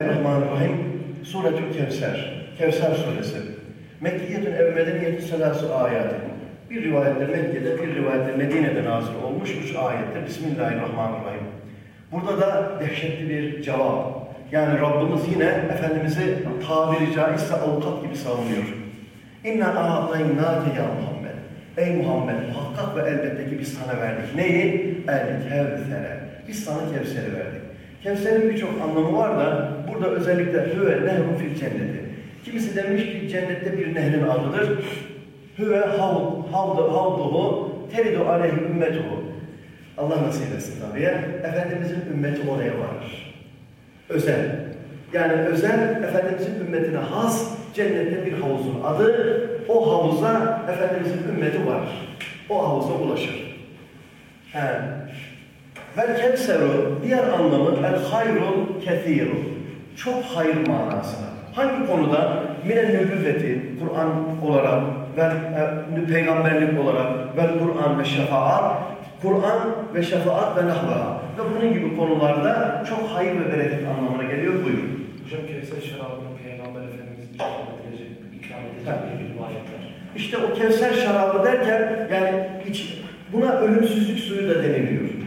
Bismillahirrahmanirrahim. Suretül Kevser. Kevser suresi. Mekkiyetün ev medeniyetü selası ayeti. Bir rivayette Mekke'de, bir rivayette Medine'de nazil olmuş üç ayette. Bismillahirrahmanirrahim. Burada da dehşetli bir cevap. Yani Rabbimiz yine Efendimiz'i tabiri caizse avukat gibi savunuyor. İnna a'taynâke ya Muhammed. Ey Muhammed muhakkak ve elbette ki biz sana verdik. Neyi? El kevsere. Biz sana Kevser'i verdik. Kevser'in birçok anlamı var da burada özellikle hüve nehrun fil cenneti. Kimisi demiş ki cennette bir nehrin adıdır. Hüve havd, havd, havduhu teridu aleyhi ümmetuhu. Allah nasip etsin tabii. Efendimizin ümmeti oraya varır. Özel. Yani özel Efendimizin ümmetine has cennette bir havuzun adı. O havuza Efendimizin ümmeti varır. O havuza ulaşır. He. Vel kevseru diğer anlamı el hayrul kethiru. Çok hayır manasına. Hangi konuda? Mine nübüvveti, Kur'an olarak ve e, peygamberlik olarak ve Kur'an ve şefaat, Kur'an ve şefaat ve nahva ve bunun gibi konularda çok hayır ve bereket anlamına geliyor. Buyurun. Hocam Kevser şarabını Peygamber Efendimiz ikram edilecek, ikram edilecek bir rivayetler. İşte o Kevser şarabı derken yani iç, buna ölümsüzlük suyu da deniliyor.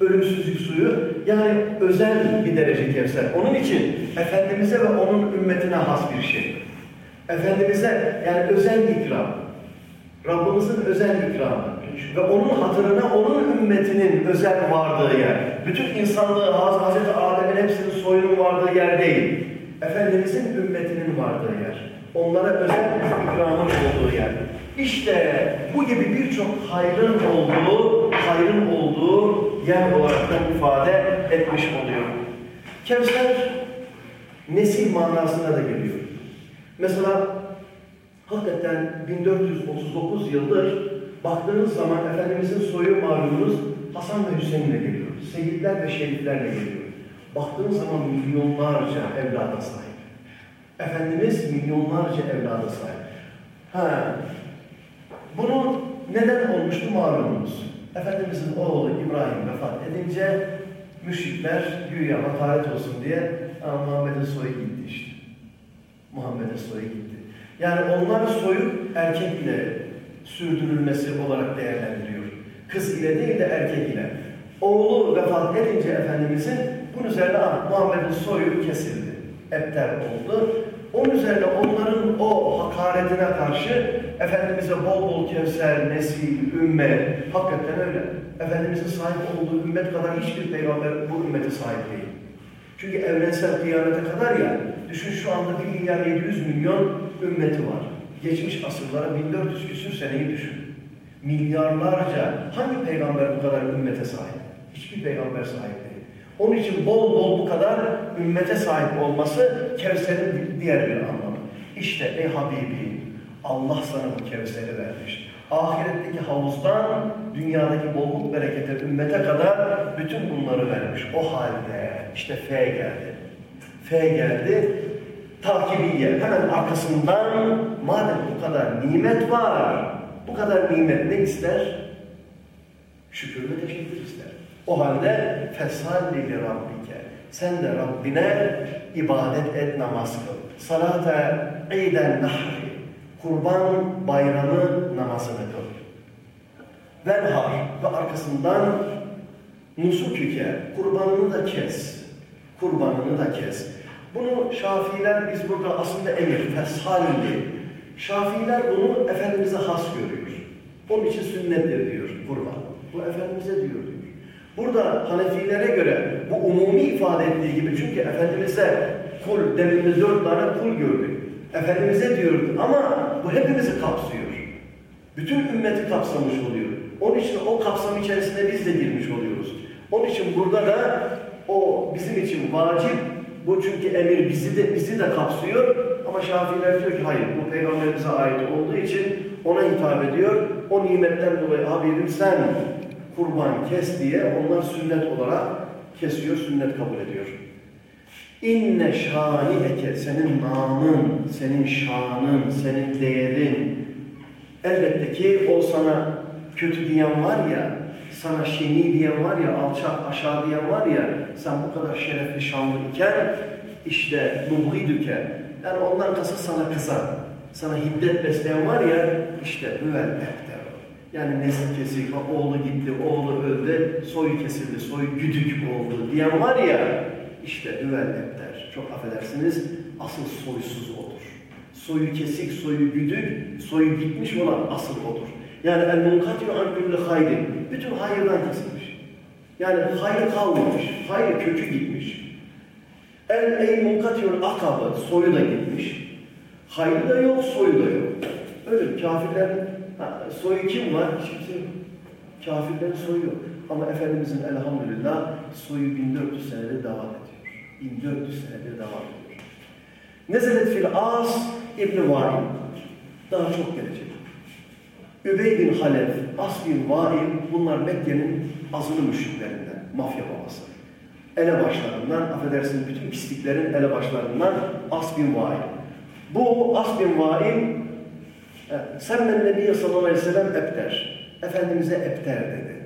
Ölümsüzlük suyu yani özel bir derece Kevser. Onun için Efendimiz'e ve onun ümmetine has bir şey. Efendimiz'e yani özel ikram. Rabbimizin özel ikramı. Ve onun hatırına onun ümmetinin özel vardığı yer. Bütün insanlığı Hazreti Adem'in hepsinin soyunun vardığı yer değil. Efendimizin ümmetinin vardığı yer. Onlara özel bir ikramın olduğu yer. İşte bu gibi birçok hayrın olduğu, hayrın olduğu yer olarak da ifade etmiş oluyor. Kevser nesil manasına da geliyor. Mesela hakikaten 1439 yıldır baktığınız zaman Efendimizin soyu malumunuz Hasan ve Hüseyin'le geliyor. Seyitler ve şeriflerle geliyor. Baktığınız zaman milyonlarca evlada sahip. Efendimiz milyonlarca evlada sahip. Ha, bunu neden olmuştu malumunuz? Efendimizin oğlu İbrahim vefat edince müşrikler güya hakaret olsun diye Muhammed'in soyu gitti işte. Muhammed'in soyu gitti. Yani onlar soyu erkek ile sürdürülmesi olarak değerlendiriyor. Kız ile değil de erkek ile. Oğlu vefat edince Efendimizin bunun üzerine ah, Muhammed'in soyu kesildi. Epter oldu. Onun üzerine onların o hakaretine karşı Efendimiz'e bol bol kevser, nesil, ümmet, hakikaten öyle. Efendimiz'in sahip olduğu ümmet kadar hiçbir peygamber bu ümmete sahip değil. Çünkü evrensel kıyamete kadar ya, düşün şu anda 1 milyar 700 milyon ümmeti var. Geçmiş asırlara 1400 küsür seneyi düşün. Milyarlarca, hangi peygamber bu kadar ümmete sahip? Hiçbir peygamber sahip değil. Onun için bol bol bu kadar ümmete sahip olması Kevser'in diğer bir anlamı. İşte ey Habibi, Allah sana bu Kevser'i vermiş. Ahiretteki havuzdan dünyadaki bolluk berekete, ümmete kadar bütün bunları vermiş. O halde işte F geldi. F geldi. Takibiye. Hemen arkasından madem bu kadar nimet var, bu kadar nimet ne ister? Şükür ve teşekkür ister. O halde fesalli li rabbike. Sen de Rabbine ibadet et, namaz kıl. Salate iden nahri. Kurban bayramı namazını kıl. Venhar ve arkasından nusuküke. Kurbanını da kes. Kurbanını da kes. Bunu Şafiiler biz burada aslında emir, feshalli. Şafiiler bunu Efendimiz'e has görüyor. Onun için sünnettir diyor kurban. Bu Efendimiz'e diyor diyor. Burada Hanefilere göre bu umumi ifade ettiği gibi çünkü Efendimiz'e kul, demin dört tane kul gördük. Efendimiz'e diyordu ama bu hepimizi kapsıyor. Bütün ümmeti kapsamış oluyor. Onun için o kapsam içerisinde biz de girmiş oluyoruz. Onun için burada da o bizim için vacip, bu çünkü emir bizi de bizi de kapsıyor. Ama Şafiiler diyor ki hayır, bu peygamberimize ait olduğu için ona hitap ediyor. O nimetten dolayı Habibim sen kurban kes diye onlar sünnet olarak kesiyor, sünnet kabul ediyor. İnne şani eke, senin namın, senin şanın, senin değerin. Elbette ki o sana kötü diyen var ya, sana şeni diyen var ya, alçak aşağı diyen var ya, sen bu kadar şerefli şanlı iken işte mubgidüke yani ondan kasıt sana kızan, sana hiddet besleyen var ya işte hüvel ebter. Yani nesli kesik, ha, oğlu gitti, oğlu öldü, soyu kesildi, soyu güdük oldu diyen var ya işte hüvel ebter. Çok affedersiniz asıl soysuz odur. Soyu kesik, soyu güdük, soyu gitmiş olan asıl odur. Yani el munkatü an kulli hayrin. Bütün hayırdan kesilmiş. Yani hayır kalmamış. Hayır kökü gitmiş. El ey munkatiyun akabı. Soyu da gitmiş. Hayır da yok, soyu da yok. Öyle kafirler, ha, soyu kim var? Hiç kimse yok. Kafirlerin soyu yok. Ama Efendimizin elhamdülillah soyu 1400 senedir devam ediyor. 1400 senedir devam ediyor. Nezelet fil As İbn-i. Daha çok gelecek. Übey bin Halef, As bin Vail bunlar Mekke'nin azılı müşriklerinden, mafya babası. Elebaşlarından, affedersiniz bütün pisliklerin elebaşlarından As bin Vail. Bu As bin Vail, e, sen ben Nebiye sallallahu aleyhi ve sellem ebter. Efendimiz'e ebter dedi.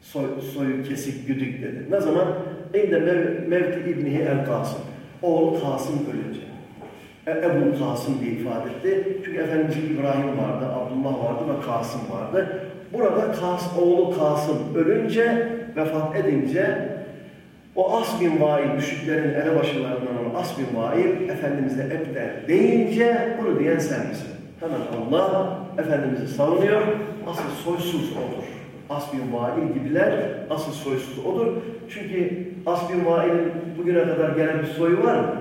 Soy, soyu kesik, güdük dedi. Ne zaman? İnde mev, Mevti İbnihi El Kasım. Oğlu Kasım ölünce. E, Ebu Kasım diye ifade etti. Çünkü Efendimiz İbrahim vardı, Abdullah vardı ve Kasım vardı. Burada Kas, oğlu Kasım ölünce, vefat edince o As bin Vail, müşriklerin elebaşılarından olan As bin Vail, Efendimiz'e ebder deyince bunu diyen sen misin? Hemen Allah Efendimiz'i savunuyor. Asıl soysuz odur. As bin Vail gibiler asıl soysuz odur. Çünkü As bin Vail'in bugüne kadar gelen bir soyu var mı?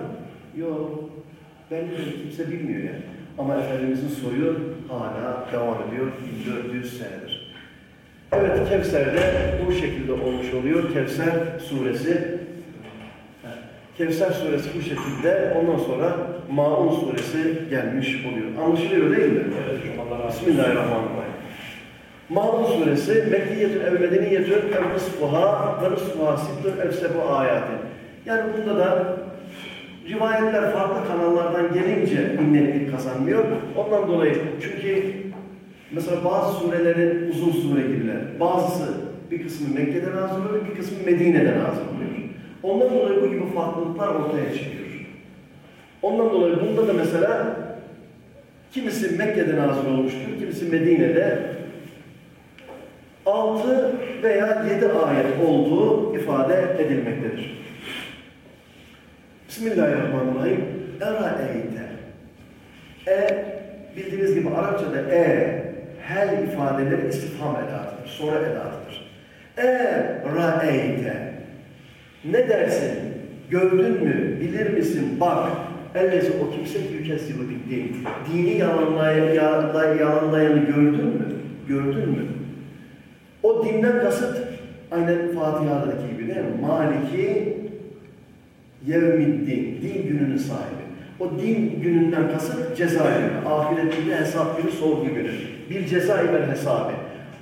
Yok. Değil, kimse bilmiyor yani. Ama Efendimizin soyu hala devam ediyor 1400 senedir. Evet Kevser'de bu şekilde olmuş oluyor. Kevser suresi. Kevser suresi bu şekilde. Ondan sonra Maun suresi gelmiş oluyor. Anlaşılıyor değil mi? Evet. Bismillahirrahmanirrahim. Maun suresi Mekkiyetün ev medeniyetün ev rısfuha ve rısfuha sittün ev sebu ayatin. Yani bunda da rivayetler farklı kanallardan gelince minnetlik kazanmıyor. Ondan dolayı çünkü mesela bazı surelerin uzun sure gibiler. Bazısı bir kısmı Mekke'de nazil oluyor, bir kısmı Medine'de nazil oluyor. Ondan dolayı bu gibi farklılıklar ortaya çıkıyor. Ondan dolayı bunda da mesela kimisi Mekke'de nazil olmuştur, kimisi Medine'de 6 veya 7 ayet olduğu ifade edilmektedir. Bismillahirrahmanirrahim. Eraeyte. E, bildiğiniz gibi Arapçada e, hel ifadeleri istifham edatıdır, soru edatıdır. E, raeyte. Ne dersin? Gördün mü? Bilir misin? Bak. Ellezi o kimse ki yükesibu din. Dini yalanlayan, yalanlayan, yalanlayanı gördün mü? Gördün mü? O dinden kasıt aynen Fatiha'daki gibi değil mi? Maliki yevmiddin, din gününün sahibi. O din gününden kasıt ceza günü, ahiretinde hesap günü, sorgu günü. Bir ceza iber hesabı.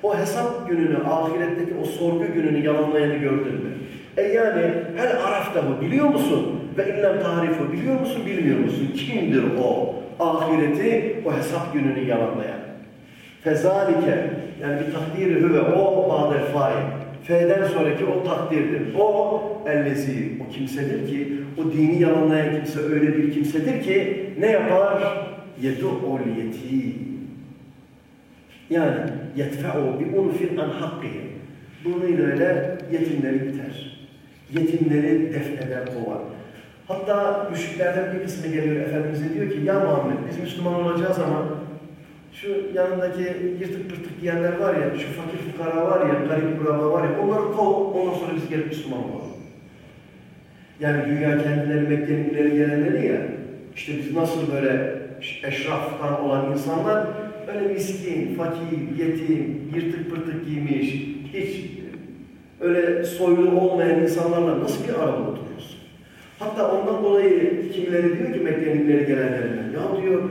O hesap gününü, ahiretteki o sorgu gününü yalanlayanı gördün mü? E yani her araftahu biliyor musun? Ve illem tarifu biliyor musun, bilmiyor musun? Kimdir o? Ahireti, o hesap gününü yalanlayan. Fezalike, yani bir takdiri hüve, o ba'del fail. F'den sonraki o takdirdir. O ellezi, o kimsedir ki, o dini yalanlayan kimse öyle bir kimsedir ki ne yapar? Yedu'ul yetim. Yani yetfe'u bi unfin an hakkihi. Bununla öyle yetimleri biter. Yetimleri defneder kovar. Hatta müşriklerden bir kısmı geliyor Efendimiz'e diyor ki ya Muhammed biz Müslüman olacağız ama şu yanındaki yırtık pırtık giyenler var ya, şu fakir fukara var ya, garip kuraba var ya, onları kov, ondan sonra biz gelip Müslüman olalım. Yani dünya kendileri Mekke'nin ileri gelenleri ya, işte biz nasıl böyle eşraftan olan insanlar, öyle miskin, fakir, yetim, yırtık pırtık giymiş, hiç öyle soylu olmayan insanlarla nasıl bir arada oturuyoruz? Hatta ondan dolayı kimileri diyor ki Mekke'nin ileri gelenlerinden, ya diyor,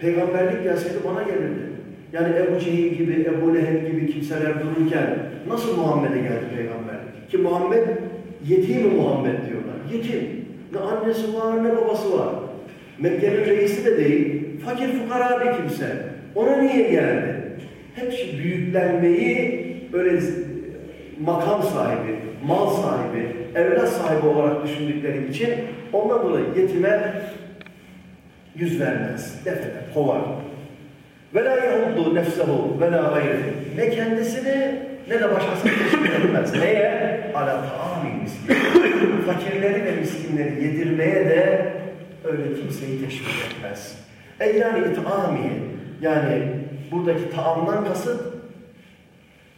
peygamberlik gelseydi bana gelirdi. Yani Ebu Cehil gibi, Ebu Leheb gibi kimseler dururken nasıl Muhammed'e geldi peygamberlik? Ki Muhammed, yetim Muhammed diyorlar. Yetim. Ne annesi var ne babası var. Mekke'nin reisi de değil, fakir fukara bir kimse. Ona niye geldi? Hep büyüklenmeyi, öyle makam sahibi, mal sahibi, evlat sahibi olarak düşündükleri için ondan dolayı yetime yüz vermez, def kovar. Ve la yahuddu nefsehu ve la gayri. Ne kendisini ne de başkasını teşvik etmez. Neye? Ala ta'amil miskin. Fakirleri ve miskinleri yedirmeye de öyle kimseyi teşvik etmez. E yani it'ami, yani buradaki taamdan kasıt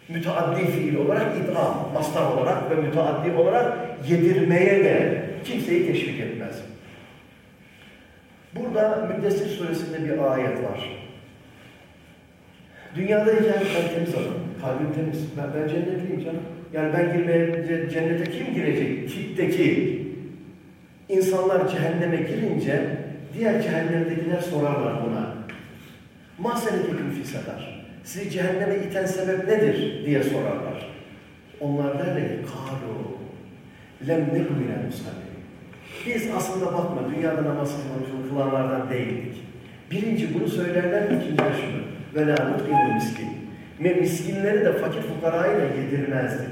müteaddi fiil olarak it'am, mastar olarak ve müteaddi olarak yedirmeye de kimseyi teşvik etmez. Burada Müddessir suresinde bir ayet var. Dünyadayken ben temiz adamım, kalbim temiz, ben, ben cennetliyim canım. Yani ben girmeye, cennete kim girecek? Tipteki insanlar cehenneme girince diğer cehennemdekiler sorarlar buna. Mahsenekeküm fisadar. Sizi cehenneme iten sebep nedir diye sorarlar. Onlar derler ki kalu lem neku minel musallin. Biz aslında bakma dünyada namaz kılanlardan değildik. Birinci bunu söylerler, ikinci şunu. Ve la nut'imul miskin. Ve miskinleri de fakir fukarayı da yedirmezdik.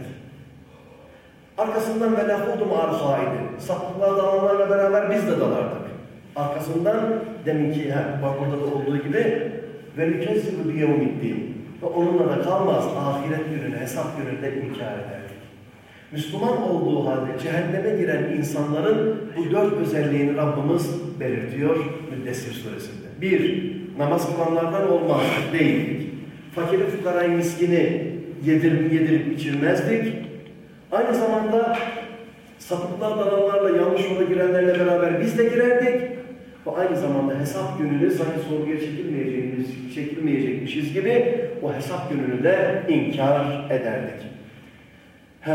Arkasından ve la hudum arhaidi. Sapıklığa dalanlarla beraber biz de dalardık. Arkasından deminki, ha, bak burada da olduğu gibi ve nükezzibu biyevmiddin. Ve onunla da kalmaz ahiret gününe, hesap gününde inkar ederdik. Müslüman olduğu halde cehenneme giren insanların bu dört özelliğini Rabbimiz belirtiyor Müddessir suresinde. Bir, namaz kılanlardan olmaz, değildik. Fakiri fukarayı miskini yedirip, yedirip içirmezdik. Aynı zamanda sapıklığa dalanlarla yanlış yola girenlerle beraber biz de girerdik. Ve aynı zamanda hesap gününü sanki sorguya çekilmeyeceğimiz, çekilmeyecekmişiz gibi o hesap gününü de inkar ederdik. He.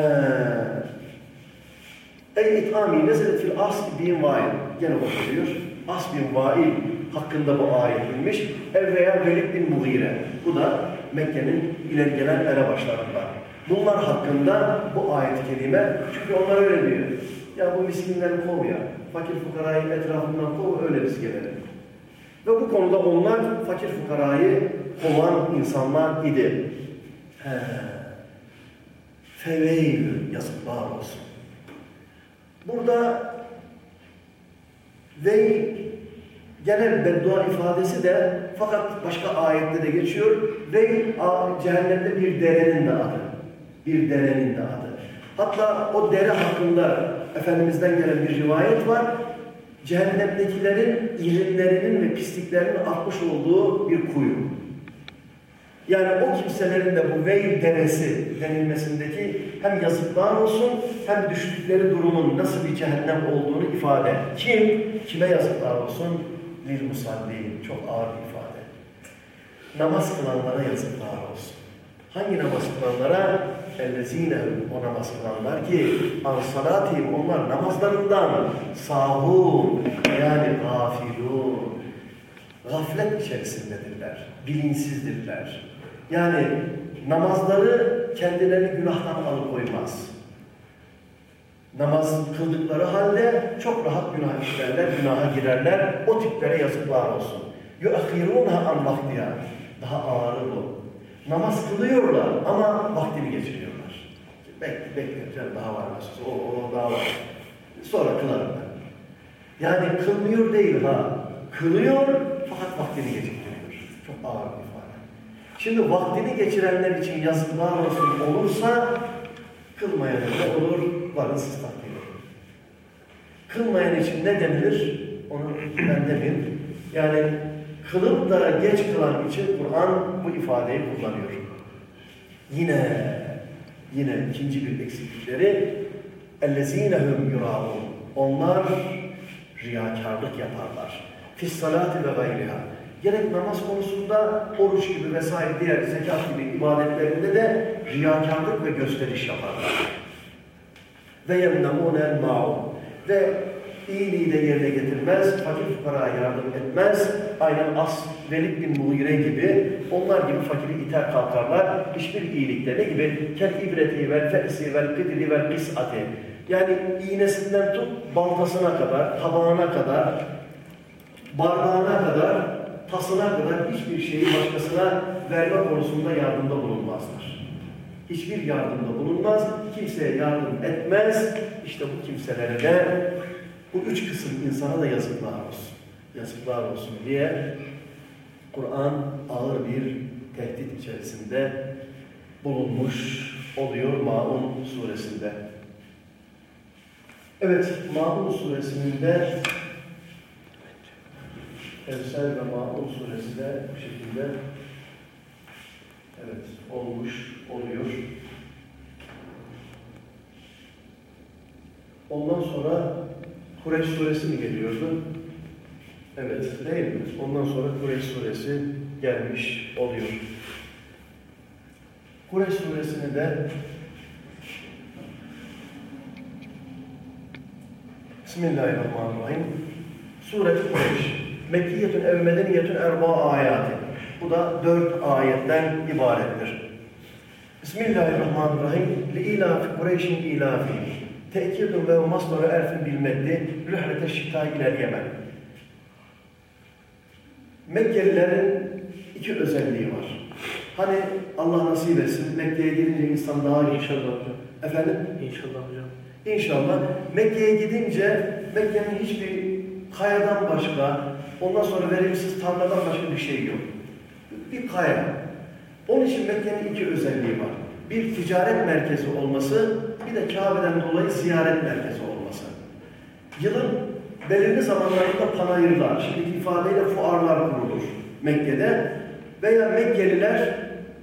Ey it'ami nezelet fil asl bin vail. Gene bakılıyor. As bin vail hakkında bu ayet inmiş. Ev veya Velid bin Mughire. Bu da Mekke'nin ileri gelen elebaşlarından. Bunlar hakkında bu ayet-i kerime, çünkü onlar öyle diyor. Ya bu miskinleri kov ya, fakir fukarayı etrafından kov, öyle biz gelelim. Ve bu konuda onlar fakir fukarayı kovan insanlar idi. He. Feveylü yazıklar olsun. Burada ve genel beddua ifadesi de fakat başka ayette de geçiyor. Ve cehennemde bir derenin de adı. Bir derenin de adı. Hatta o dere hakkında Efendimiz'den gelen bir rivayet var. Cehennemdekilerin irinlerinin ve pisliklerinin akmış olduğu bir kuyu. Yani o kimselerin de bu Veil deresi denilmesindeki hem yazıklar olsun hem düştükleri durumun nasıl bir cehennem olduğunu ifade. Kim? Kime yazıklar olsun? Lil musallin. Çok ağır bir ifade. Namaz kılanlara yazıklar olsun. Hangi namaz kılanlara? Ellezine o namaz kılanlar ki an salatihim onlar namazlarından sahun yani gafilun gaflet içerisindedirler, bilinçsizdirler. Yani namazları kendilerini günahtan alıkoymaz. Namaz kıldıkları halde çok rahat günah işlerler, günaha girerler. O tiplere yazıklar olsun. يُأَخِرُونَهَا an vaktiha. Daha ağırı bu. Namaz kılıyorlar ama vaktini geçiriyorlar. Bek, bekleyeceğim daha var nasıl, o, o daha var. Sonra kılarım ben. Yani kılmıyor değil ha. Kılıyor fakat vaktini geciktiriyor. Çok ağır bir ifade. Şimdi vaktini geçirenler için yazıklar olsun olursa kılmayan da olur, varın siz takdir edin. Kılmayan için ne denilir? Onu ben demeyeyim. Yani kılıp da geç kılan için Kur'an bu ifadeyi kullanıyor. Yine yine ikinci bir eksiklikleri اَلَّذ۪ينَ هُمْ يُرَاهُونَ Onlar riyakarlık yaparlar. Fissalati ve gayriha. Gerek namaz konusunda oruç gibi vesaire diğer zekat gibi ibadetlerinde de riyakarlık ve gösteriş yaparlar. Ve yemnemûnel ma'un. Ve iyiliği de yerine getirmez, fakir fukara yardım etmez. Aynen As, Velid bin Mughire gibi, onlar gibi fakiri iter kalkarlar. Hiçbir iyilikte gibi? Kel ibreti vel fe'si vel qidri vel qis'ati. Yani iğnesinden tut, baltasına kadar, tabağına kadar, bardağına kadar, tasına kadar hiçbir şeyi başkasına verme konusunda yardımda bulunmazlar. Hiçbir yardımda bulunmaz, kimseye yardım etmez. İşte bu kimselere de bu üç kısım insana da yazıklar olsun. Yazıklar olsun diye Kur'an ağır bir tehdit içerisinde bulunmuş oluyor Maun suresinde. Evet, Maun suresinin de Evsel ve Maun suresi de bu şekilde evet olmuş oluyor. Ondan sonra Kureyş suresi mi geliyordu? Evet, değil mi? Ondan sonra Kureyş suresi gelmiş oluyor. Kureyş suresini de Bismillahirrahmanirrahim. Sure-i Kureyş. Mekkiyetün ev medeniyetün erba ayati. Bu da dört ayetten ibarettir. Bismillahirrahmanirrahim. Li ilafi Kureyş'in ilafi. Tekidun ve masları erfin bilmeddi. Rühlete şita iler yemen. Mekkelilerin iki özelliği var. Hani Allah nasip etsin Mekke'ye gidince insan daha İnşallah hocam. Efendim? İnşallah hocam. İnşallah Mekke'ye gidince Mekke'nin hiçbir kayadan başka, ondan sonra verimsiz tarladan başka bir şey yok. Bir kaya. Onun için Mekke'nin iki özelliği var. Bir ticaret merkezi olması, bir de Kabe'den dolayı ziyaret merkezi olması. Yılın belirli zamanlarında panayırlar, şimdiki ifadeyle fuarlar kurulur Mekke'de veya Mekkeliler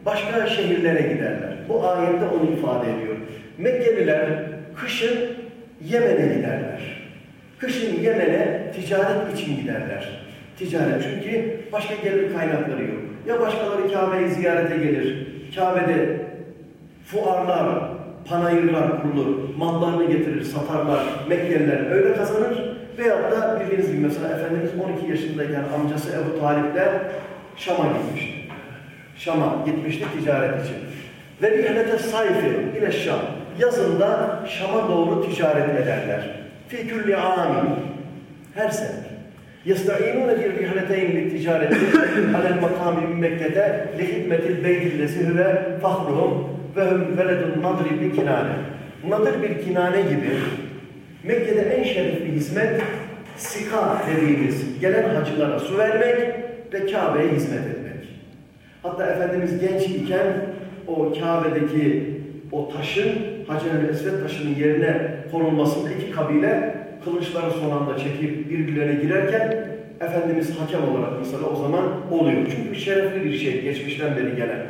başka şehirlere giderler. Bu ayette onu ifade ediyor. Mekkeliler kışın Yemen'e giderler. Kışın Yemen'e ticaret için giderler. Ticaret çünkü başka gelir kaynakları yok. Ya başkaları Kabe'yi ziyarete gelir. Kabe'de fuarlar, panayırlar kurulur. Mallarını getirir, satarlar. Mekkeliler öyle kazanır. Veyahut da bildiğiniz gibi mesela Efendimiz 12 yaşındayken amcası Ebu Talip'le Şam'a gitmişti. Şam'a gitmişti ticaret için. Ve rihlete sayfi ile Şam. Yazında Şam'a doğru ticaret ederler Fi külli amin. Her sene. يَسْتَعِينُونَ فِي الرِّحْلَتَيْنِ لِلْتِجَارَةِ عَلَى الْمَقَامِ بِمَكَّةَ لِحِدْمَةِ الْبَيْتِ الَّذِي هُوَ فَخْرُهُمْ وَهُمْ وَلَدُ النَّضْرِ بِكِنَانَ Nadir bir kinane gibi Mekke'de en şerif bir hizmet sika dediğimiz gelen hacılara su vermek ve Kabe'ye hizmet etmek. Hatta Efendimiz genç iken o Kabe'deki o taşın, Hacer-i Esved taşının yerine konulmasında iki kabile kılıçları son anda çekip birbirlerine girerken Efendimiz hakem olarak mesela o zaman oluyor. Çünkü şerefli bir şey geçmişten beri gelen.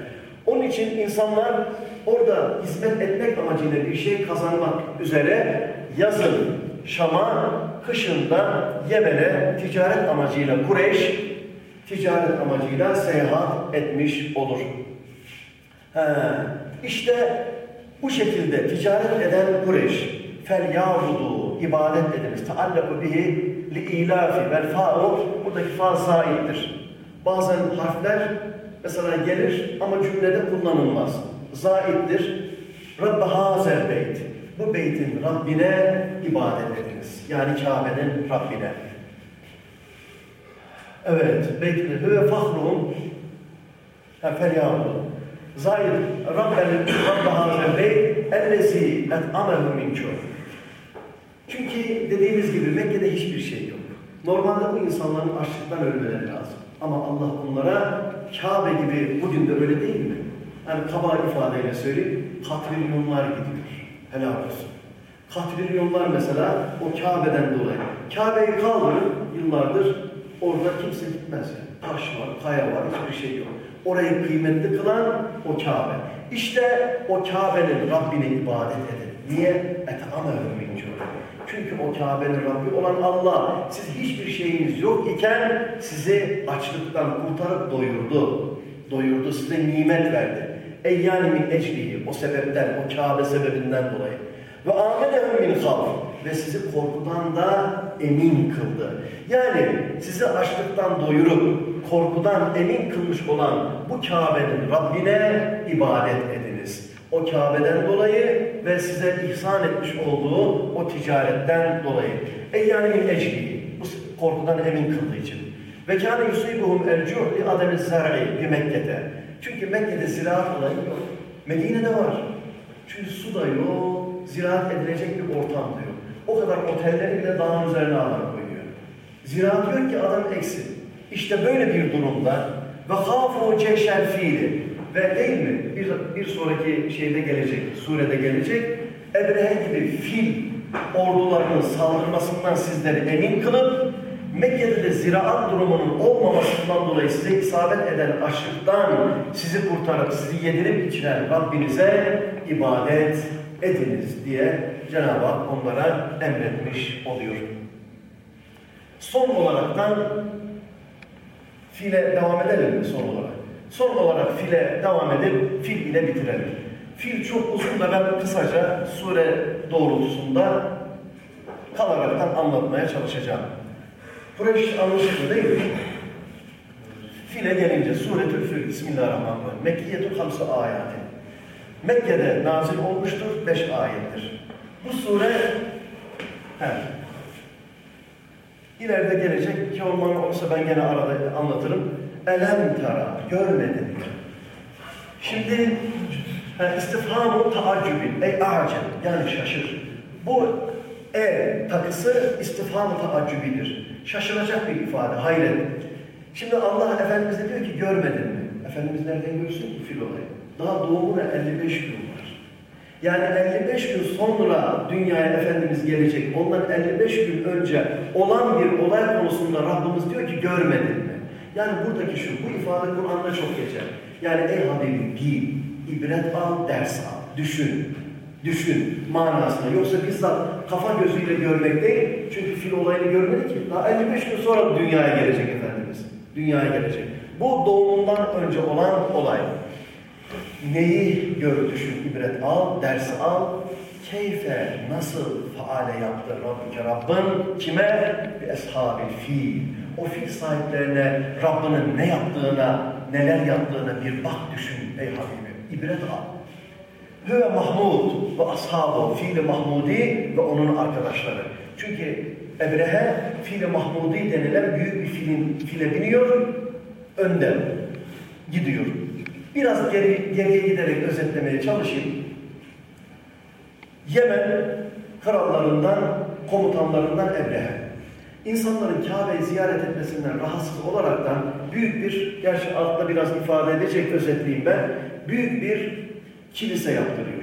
Onun için insanlar orada hizmet etmek amacıyla bir şey kazanmak üzere yazın Şam'a, kışında Yemen'e ticaret amacıyla Kureyş ticaret amacıyla seyahat etmiş olur. He, işte bu şekilde ticaret eden Kureyş fel yağbudu ibadet ediniz. Taallaku bihi li ilafi vel fa'u buradaki fa zaittir. Bazen harfler mesela gelir ama cümlede kullanılmaz. Zaittir. Rabbe hazel beyt. Bu beytin Rabbine ibadet ediniz. Yani Kabe'nin Rabbine. Evet, beytin hüve fahruhum fel yağbudu. Zahir Rabbel Rabbe hazel beyt ellezi et'amehu min Çünkü dediğimiz gibi Mekke'de hiçbir şey yok. Normalde bu insanların açlıktan ölmeleri lazım. Ama Allah onlara Kabe gibi bugün de öyle değil mi? Yani kaba ifadeyle söyleyeyim, katrilyonlar gidiyor. Helal olsun. Katrilyonlar mesela o Kabe'den dolayı. Kabe'yi kaldırın yıllardır orada kimse gitmez. Taş var, kaya var, hiçbir şey yok. Orayı kıymetli kılan o Kabe. İşte o Kabe'nin Rabbine ibadet edin. Niye? Et'amehu min Çünkü o Kabe'nin Rabbi olan Allah. Siz hiçbir şeyiniz yok iken sizi açlıktan kurtarıp doyurdu. Doyurdu, size nimet verdi. Eyyâni min eclihi, o sebepten, o Kabe sebebinden dolayı. Ve amenehum min havf ve sizi korkudan da emin kıldı. Yani sizi açlıktan doyurup korkudan emin kılmış olan bu Kabe'nin Rabbine ibadet ediniz. O Kabe'den dolayı ve size ihsan etmiş olduğu o ticaretten dolayı. E yani min bu korkudan emin kıldığı için. Ve kâne yusibuhum el-cuh li ademi zer'i bi Mekke'de. Çünkü Mekke'de ziraat olayı yok. Medine'de var. Çünkü su da yok, ziraat edilecek bir ortam da yok. O kadar otelleri bile dağın üzerine adam koyuyor. Ziraat yok ki adam eksik. İşte böyle bir durumda ve hafu ceşel fiili ve değil mi? Bir, bir sonraki şeyde gelecek, surede gelecek. Ebrehe gibi fil ordularının saldırmasından sizleri emin kılıp Mekke'de de ziraat durumunun olmamasından dolayı size isabet eden açlıktan sizi kurtarıp sizi yedirip içiren Rabbinize ibadet ediniz diye Cenab-ı Hak onlara emretmiş oluyor. Son olaraktan file devam edelim mi son olarak? Son olarak file devam edip fil ile bitirelim. Fil çok uzun da ben kısaca sure doğrultusunda kalaraktan anlatmaya çalışacağım. Kureyş anlaşıldı değil mi? File gelince Suretül Fil Bismillahirrahmanirrahim. Mekkiyetü hamsı ayati. Mekke'de nazil olmuştur, beş ayettir. Bu sure evet, İleride gelecek ki olmanın olsa ben gene arada anlatırım. Elem tara, görmedin mi? Şimdi yani istifhamı taaccübin, ey acem, yani şaşır. Bu e takısı istifham-ı taaccübidir. Şaşıracak bir ifade, hayret. Şimdi Allah Efendimiz diyor ki görmedin mi? Efendimiz nereden görsün ki fil olayı? Daha doğumuna 55 gün. Yani 55 gün sonra dünyaya Efendimiz gelecek. Ondan 55 gün önce olan bir olay konusunda Rabbimiz diyor ki görmedin mi? Yani buradaki şu, bu ifade Kur'an'da çok geçer. Yani ey Habibim bil, ibret al, ders al, düşün. Düşün manasına. Yoksa bizzat kafa gözüyle görmek değil. Çünkü fil olayını görmedi ki. Daha 55 gün sonra dünyaya gelecek Efendimiz. Dünyaya gelecek. Bu doğumundan önce olan olay. Neyi gör, düşün, ibret al, ders al. Keyfe, nasıl faale yaptı Rabbike Rabbin? Kime? Bir eshabil fil. O fil sahiplerine Rabbinin ne yaptığına, neler yaptığına bir bak düşün ey Habibim. İbret al. Hüve Mahmud ve ashabı fiili Mahmudi ve onun arkadaşları. Çünkü Ebrehe fiili Mahmudi denilen büyük bir filin, file biniyor, önde gidiyor. Biraz geri, geriye giderek özetlemeye çalışayım. Yemen krallarından, komutanlarından Ebrehe. İnsanların Kabe'yi ziyaret etmesinden rahatsız olaraktan büyük bir, gerçi altta biraz ifade edecek özetleyeyim ben, büyük bir kilise yaptırıyor.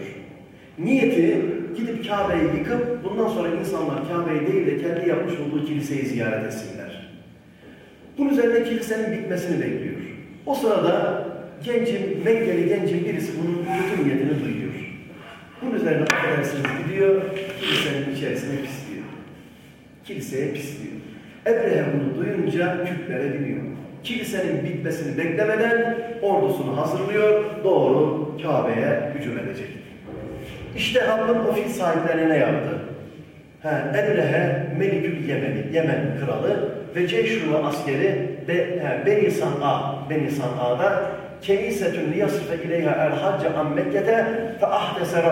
Niyeti gidip Kabe'yi yıkıp bundan sonra insanlar Kabe'yi değil de kendi yapmış olduğu kiliseyi ziyaret etsinler. Bunun üzerine kilisenin bitmesini bekliyor. O sırada gencin, Mekkeli gencin birisi bunun kötü niyetini duyuyor. Bunun üzerine affedersiniz gidiyor, kilisenin içerisine pisliyor. Kiliseye pisliyor. Ebrehe bunu duyunca küplere biniyor. Kilisenin bitmesini beklemeden ordusunu hazırlıyor, doğru Kabe'ye hücum edecek. İşte Rabbim o fil sahiplerine ne yaptı? Ha, Ebrehe Melikül Yemeni, Yemen kralı ve Ceyşru askeri ha, Beni San'a, Beni San'a'da kenisetün liyasıfe ileyha el hacca an Mekke'te fe ahdese.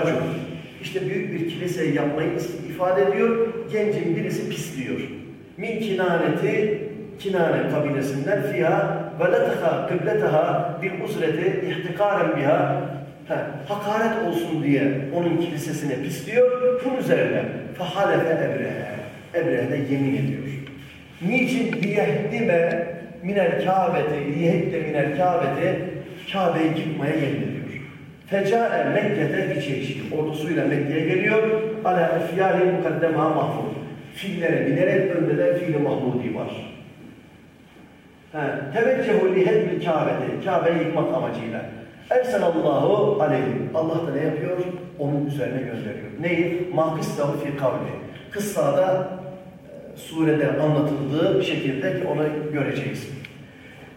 İşte büyük bir kiliseyi yapmayı ifade ediyor. Gencin birisi pisliyor. Min kinaneti Kinane kabilesinden fiha ve letaha kıbletaha bil uzreti ihtikaren biha ha, hakaret olsun diye onun kilisesine pisliyor. Bunun üzerine fehalefe ebrehe. Ebrehe yemin ediyor. Niçin liyehdime minel kâbeti liyehidde minel kâbeti Kabe'yi yıkmaya yemin ediyor. Fecae Mekke'de bir çeşit ordusuyla Mekke'ye geliyor. Ala efyâli mukaddemâ mahmud. Fillere binerek önde de fiil-i mahmudi var. Teveccühü lihedmil Kabe'de, Kabe'yi yıkmak amacıyla. Erselallahu aleyhi. Allah da ne yapıyor? Onun üzerine gönderiyor. Neyi? Mahkissahu fi kavli. Kıssada e, surede anlatıldığı şekilde ki onu göreceğiz.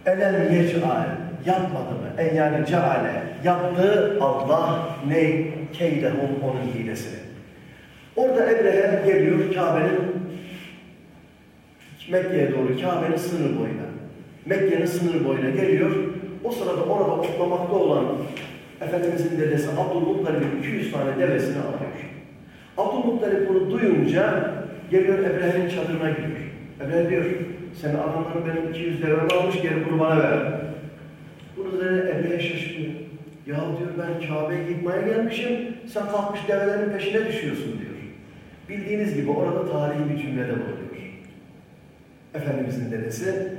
Elem yec'al yapmadı mı? En yani ceale yaptı Allah ne? Keydehum onun hilesini. Orada Ebrehe geliyor Kabe'nin Mekke'ye doğru Kabe'nin sınır boyuna. Mekke'nin sınır boyuna geliyor. O sırada orada otlamakta olan Efendimizin dedesi Abdülmuttalib'in 200 tane devesini alıyor. Abdülmuttalib bunu duyunca geliyor Ebrehe'nin çadırına giriyor. Ebrehe diyor, senin adamların benim 200 devemi almış geri bunu bana ver. Bunun üzerine Ebrehe şaşırıyor. Ya diyor ben Kabe'yi yıkmaya gelmişim, sen kalkmış develerin peşine düşüyorsun diyor. Bildiğiniz gibi orada tarihi bir cümlede bulunuyor. Efendimizin dedesi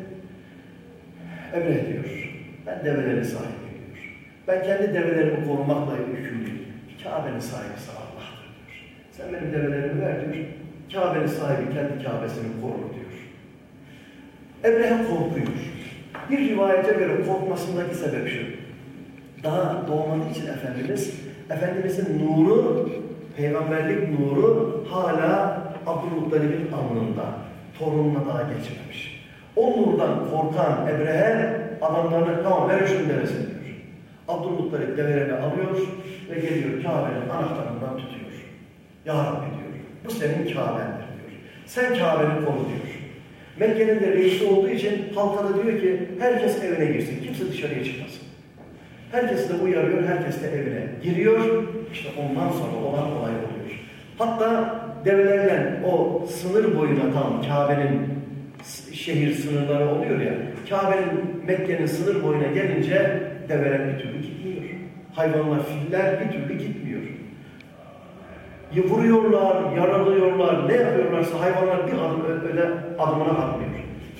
Emre diyor, ben develerin sahibiyim diyor. Ben kendi develerimi korumakla yükümlüyüm. Kabe'nin sahibisi Allah'tır diyor. Sen benim develerimi ver diyor. Kabe'nin sahibi kendi Kabe'sini korur diyor. Ebrehe korkuyor. Bir rivayete göre korkmasındaki sebep şu. Daha doğmadığı için Efendimiz, Efendimizin nuru, peygamberlik nuru hala Abdülmuttalib'in alnında. Torununa daha geçmemiş. O nurdan korkan Ebrehe adamlarına tamam ver şunu devesin diyor. Abdülmuttalip develerini alıyor ve geliyor Kabe'nin anahtarından tutuyor. Ya Rabbi diyor, bu senin Kabe'ndir diyor. Sen Kabe'ni koru diyor. Mekke'nin de reisi olduğu için halka da diyor ki herkes evine girsin, kimse dışarıya çıkmasın. Herkes de uyarıyor, herkes de evine giriyor. İşte ondan sonra olan olay oluyor. Hatta develerle o sınır boyuna tam Kabe'nin şehir sınırları oluyor ya. Kabe'nin Mekke'nin sınır boyuna gelince develer bir türlü gitmiyor. Hayvanlar, filler bir türlü gitmiyor. Vuruyorlar, yaralıyorlar, ne yapıyorlarsa hayvanlar bir adım öne adımına atmıyor.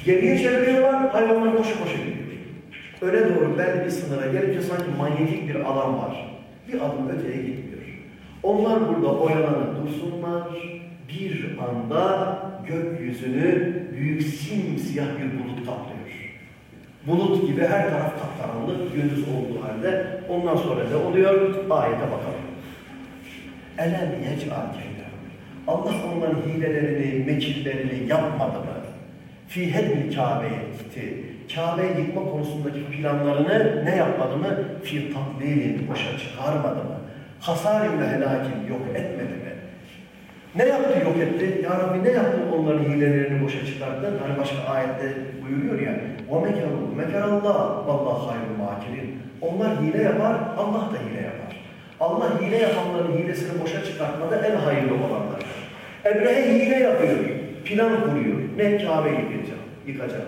Geriye çeviriyorlar, hayvanlar koşu koşu gidiyor. Öne doğru belli bir sınıra gelince sanki manyetik bir alan var. Bir adım öteye gitmiyor. Onlar burada oyalanıp dursunlar. Bir anda gökyüzünü büyük simsiyah bir bulut kaplıyor. Bulut gibi her taraf kapkaranlık, gündüz olduğu halde ondan sonra ne oluyor? Ayete bakalım. Elem yec'al keydehum. Allah onların hilelerini, mekillerini yapmadı mı? Fi hedmil Kabe'ye gitti. Kabe'yi yıkma konusundaki planlarını ne yapmadı mı? Fi tatlilin boşa çıkarmadı mı? Hasarin ve helakin yok etmedi mi? Ne yaptı yok etti? Ya Rabbi ne yaptın onların hilelerini boşa çıkarttın? Hani başka ayette buyuruyor ya وَمَكَرُوا مَكَرَ اللّٰهِ وَاللّٰهُ خَيْرُ مَاكِرِينَ Onlar hile yapar, Allah da hile yapar. Allah hile yapanların hilesini boşa çıkartmada en hayırlı olanlar. Ebrehe hile yapıyor, plan kuruyor. Ne Kabe yıkacak, yıkacak.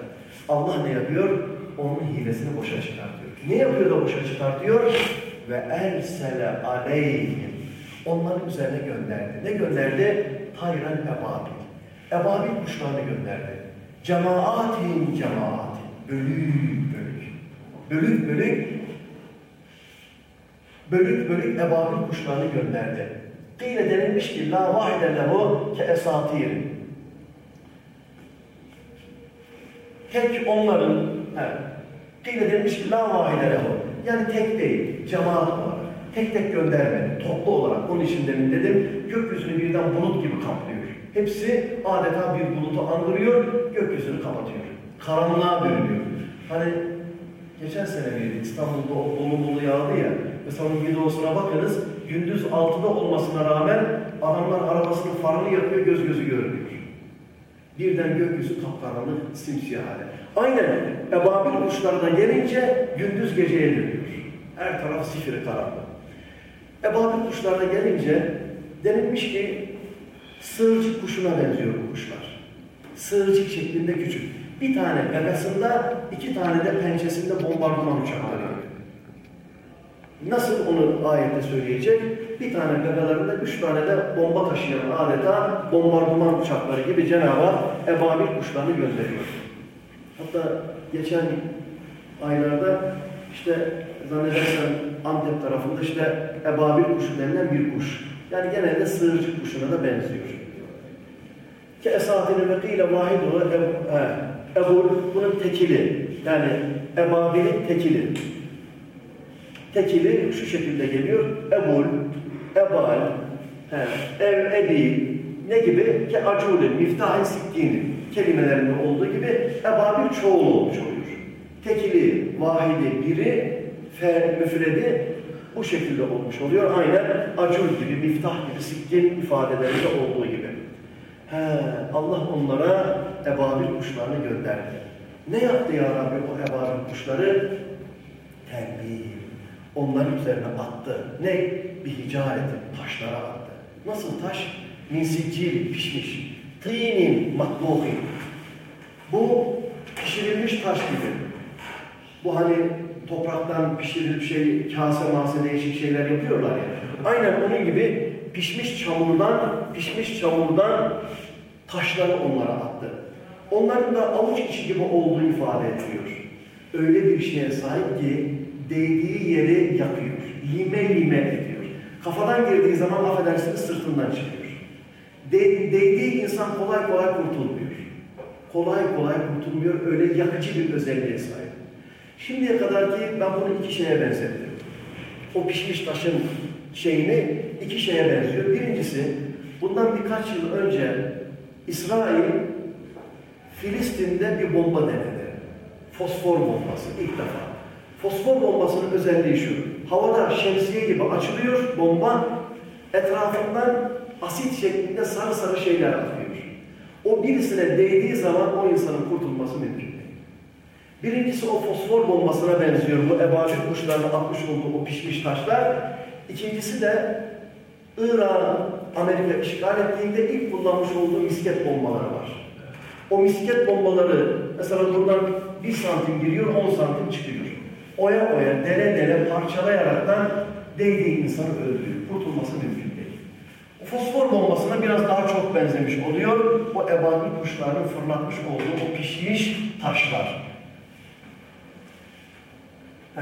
Allah ne yapıyor? Onun hilesini boşa çıkartıyor. Ne yapıyor da boşa çıkartıyor? Ve ersele aleyhim. Onların üzerine gönderdi. Ne gönderdi? Tayran ebabil. Ebabil kuşlarını gönderdi. Cemaatin cemaatin. Bölük bölük. Bölük bölük bölük bölük ebabil kuşlarını gönderdi. Kıyle denilmiş ki la vahide lehu ke esatir. Tek onların he, kıyle denilmiş ki la vahide lehu. Yani tek değil, cemaat olarak. Tek tek göndermedi, toplu olarak. Onun için demin dedim, gökyüzünü birden bulut gibi kaplıyor. Hepsi adeta bir bulutu andırıyor, gökyüzünü kapatıyor. Karanlığa bürünüyor. Hani geçen sene miydi İstanbul'da o dolu dolu yağdı ya, mesela videosuna bakınız, gündüz 6'da olmasına rağmen adamlar arabasının farını yapıyor, göz gözü görünüyor. Birden gökyüzü kapkaranlık, simsiyah hale. Aynen ebabil kuşları da gelince gündüz geceye dönüyor. Her taraf sifiri karanlık. Ebabil kuşlarına gelince denilmiş ki sığırcık kuşuna benziyor bu kuşlar. Sığırcık şeklinde küçük. Bir tane gagasında, iki tane de pençesinde bombardıman uçakları. Nasıl onu ayette söyleyecek? Bir tane gagalarında üç tane de bomba taşıyan adeta bombardıman uçakları gibi Cenab-ı ebabil kuşlarını gönderiyor. Hatta geçen aylarda işte zannedersem Antep tarafında işte ebabil kuşu denilen bir kuş. Yani genelde sığırcık kuşuna da benziyor. Ki esatini ve kıyle vahid olarak ebul bunun tekili. Yani ebabilin tekili. Tekili şu şekilde geliyor. Ebul, ebal, he, ev, ebi, ne gibi? Ki aculi, miftah-ı sikkini kelimelerinde olduğu gibi ebabil çoğulu olmuş oluyor. Tekili, vahidi, biri, fe, müfredi bu şekilde olmuş oluyor. Aynen acul gibi, miftah gibi, sikkin ifadelerinde olduğu gibi. He, Allah onlara ebabil kuşlarını gönderdi. Ne yaptı ya Rabbi o ebabil kuşları? Terbiyim. Onların üzerine attı. Ne? Bir hicareti, taşlara attı. Nasıl taş? Min pişmiş. Tînin, matluhin. Bu pişirilmiş taş gibi. Bu hani topraktan pişirilip şey, kase mase değişik şeyler yapıyorlar ya. Aynen onun gibi pişmiş çamurdan, pişmiş çamurdan taşları onlara attı. Onların da avuç içi gibi olduğu ifade ediliyor. Öyle bir şeye sahip ki değdiği yeri yakıyor. Lime lime ediyor. Kafadan girdiği zaman affedersiniz sırtından çıkıyor. De, değdiği insan kolay kolay kurtulmuyor. Kolay kolay kurtulmuyor. Öyle yakıcı bir özelliğe sahip. Şimdiye kadar ki ben bunu iki şeye benzettim. O pişmiş taşın şeyini iki şeye benziyor. Birincisi bundan birkaç yıl önce İsrail Filistin'de bir bomba denedi. Fosfor bombası ilk defa. Fosfor bombasının özelliği şu. Havada şemsiye gibi açılıyor bomba. Etrafından asit şeklinde sarı sarı şeyler akıyor. O birisine değdiği zaman o insanın kurtulması mümkün. Birincisi o fosfor bombasına benziyor. Bu ebabil kuşlarla atmış olduğu o pişmiş taşlar. İkincisi de Irak'ı Amerika işgal ettiğinde ilk kullanmış olduğu misket bombaları var. O misket bombaları mesela buradan bir santim giriyor, 10 santim çıkıyor oya oya, dere dere parçalayaraktan değdiği insanı öldürüyor. Kurtulması mümkün değil. O fosfor bombasına biraz daha çok benzemiş oluyor. O ebani kuşların fırlatmış olduğu o pişmiş taşlar. Ee,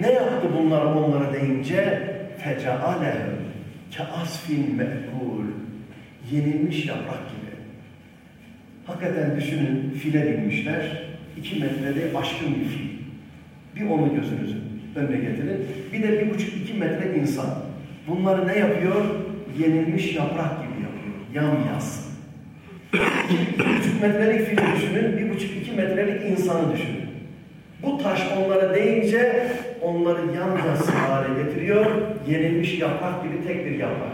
ne yaptı bunlar onlara deyince fecaale keasfin me'kul yenilmiş yaprak gibi. Hakikaten düşünün file binmişler. iki metrede aşkın bir fil. Bir onu gözünüzün önüne getirin. Bir de bir buçuk iki metre insan. Bunları ne yapıyor? Yenilmiş yaprak gibi yapıyor. Yamyas. bir buçuk metrelik fili düşünün. Bir buçuk iki metrelik insanı düşünün. Bu taş onlara değince onları yalnız hale getiriyor. Yenilmiş yaprak gibi tek bir yaprak.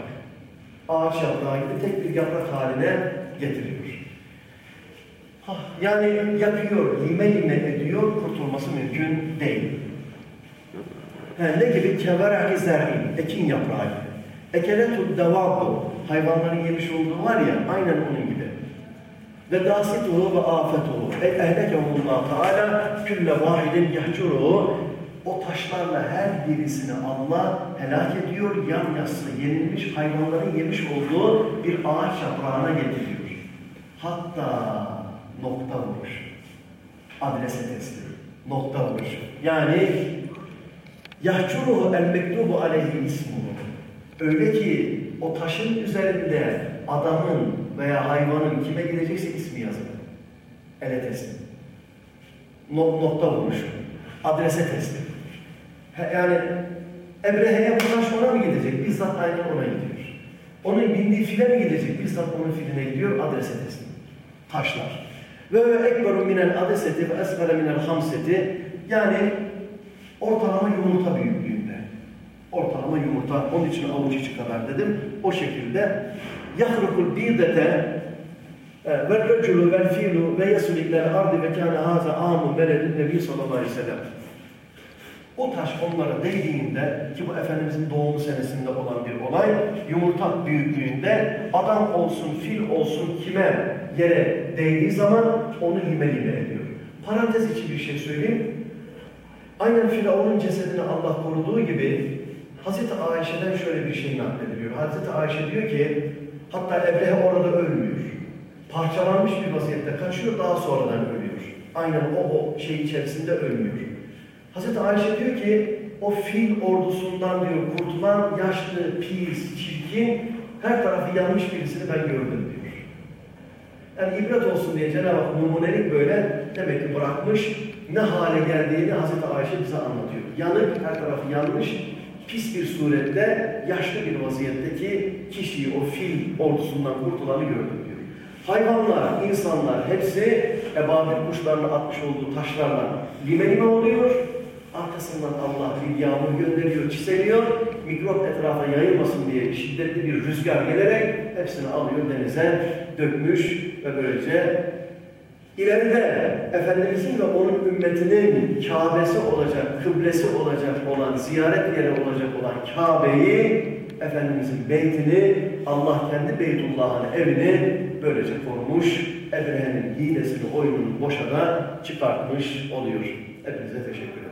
Ağaç yaprağı gibi tek bir yaprak haline getiriyor. Yani yakıyor, lime lime ediyor, kurtulması mümkün değil. He, ne gibi? Keveraki zer'in, ekin yaprağı gibi. Ekeletud devabbu, hayvanların yemiş olduğu var ya, aynen onun gibi. Ve dasituhu ve afetuhu. E ehlekehullah Teala külle vahidin yahcuruhu. O taşlarla her birisini Allah helak ediyor, yamyassı, yenilmiş hayvanların yemiş olduğu bir ağaç yaprağına getiriyor. Hatta nokta vuruş. Adrese teslim. Nokta vuruş. Yani yahcuruhu el mektubu aleyhi ismuhu. Öyle ki o taşın üzerinde adamın veya hayvanın kime gidecekse ismi yazılı. Ele teslim. No, nokta vurmuş. Adrese teslim. He, yani Ebrehe'ye bu taş mı gidecek? Bizzat aynen ona gidiyor. Onun bindiği file mi gidecek? Bizzat onun filine gidiyor, adrese teslim. Taşlar. Ve ve ekberu minel adeseti ve esfere minel hamseti yani ortalama yumurta büyüklüğünde. Ortalama yumurta, onun için avuç içi kadar dedim. O şekilde yahrukul bidete ve röcülü vel fiilu ve yesulikler ardi ve kâne hâze âmu meredin nebi sallallahu aleyhi ve sellem. O taş onlara değdiğinde ki bu Efendimizin doğum senesinde olan bir olay, yumurta büyüklüğünde adam olsun, fil olsun kime yere değdiği zaman onu lime lime ediyor. Parantez içi bir şey söyleyeyim. Aynen Firavun'un cesedini Allah koruduğu gibi Hazreti Ayşe'den şöyle bir şey naklediliyor. Hazreti Ayşe diyor ki, hatta Ebrehe orada ölmüyor. Parçalanmış bir vaziyette kaçıyor, daha sonradan ölüyor. Aynen o, o şey içerisinde ölmüyor. Hazreti Ayşe diyor ki, o fil ordusundan diyor kurtulan yaşlı, pis, çirkin, her tarafı yanmış birisini ben gördüm diyor. Yani ibret olsun diye Cenab-ı Hak numunelik böyle demek ki bırakmış, ne hale geldiğini Hazreti Ayşe bize anlatıyor. Yanık, her tarafı yanmış, pis bir surette, yaşlı bir vaziyetteki kişiyi, o fil ordusundan kurtulanı gördüm diyor. Hayvanlar, insanlar hepsi ebabil kuşlarla atmış olduğu taşlarla lime lime oluyor. Arkasından Allah bir yağmur gönderiyor, çiseliyor. Mikrop etrafa yayılmasın diye şiddetli bir rüzgar gelerek hepsini alıyor denize dökmüş ve böylece ileride Efendimizin ve onun ümmetinin Kabe'si olacak, kıblesi olacak olan, ziyaret yeri olacak olan Kabe'yi, Efendimizin beytini, Allah kendi Beytullah'ın evini böylece korumuş, Ebrehe'nin hilesini, oyununu boşa da çıkartmış oluyor. Hepinize teşekkür ederim.